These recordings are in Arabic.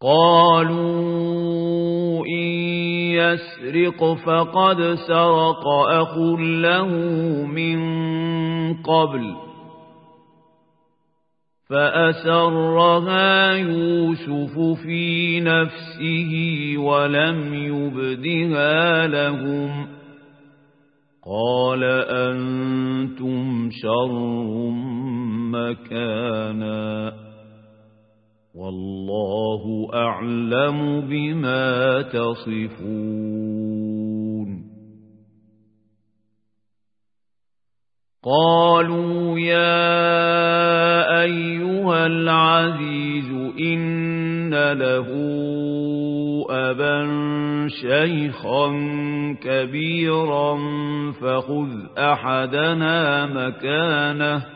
قالوا إن يسرق فقد سرق أخ له من قبل فأسرها يوسف في نفسه ولم يبدها لهم قال أنتم شر مكانا والله أعلم بما تصفون. قالوا يا أيها العزيز إن له أبا شيخا كبيرا فخذ أحدنا مكانه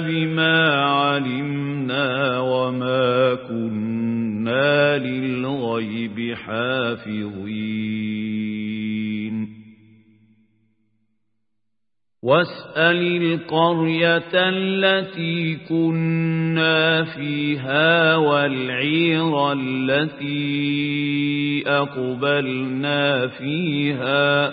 بما علمنا وما كنا للغيب حافظين واسأل القرية التي كنا فيها والعير التي أقبلنا فيها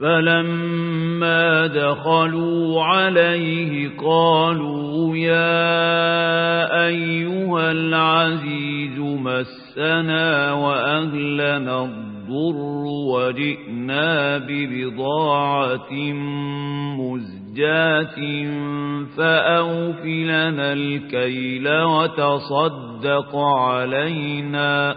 فلما دخلوا عليه قالوا يا أيها العزيز مسنا وأهلنا الضر وجئنا ببضاعة مزجاة فأوفلنا الكيل وتصدق علينا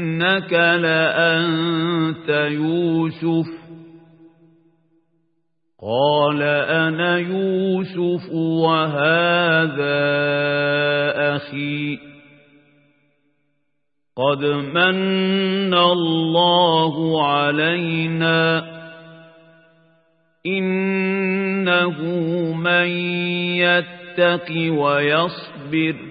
أئنك لأنت يوسف. قال أنا يوسف وهذا أخي. قد من الله علينا. إنه من يتق ويصبر.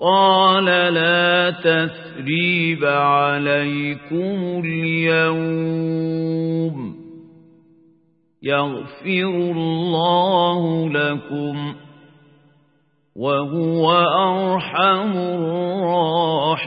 قال لا تثريب عليكم اليوم يغفر الله لكم وهو أرحم الراحمين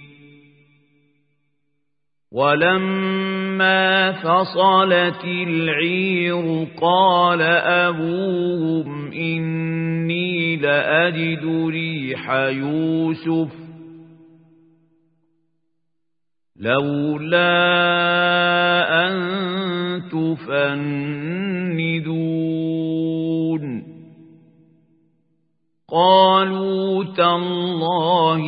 ولما فصلت العير قال أبوهم إني لأجد ريح يوسف. لولا أن تفندون. قالوا تالله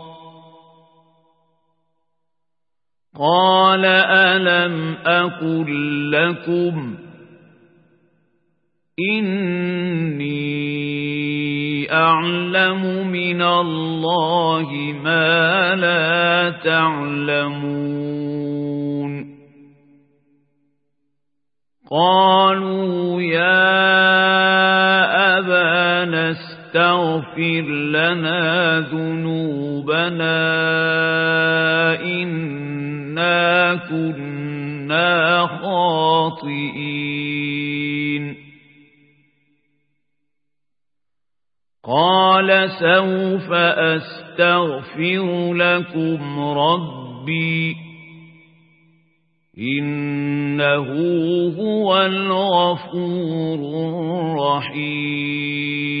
قال ألم أقل لكم إني أعلم من الله ما لا تعلمون قالوا يا أبانا استغفر لنا ذنوبنا إن كنا خاطئين قال سوف أستغفر لكم ربي إنه هو الغفور الرحيم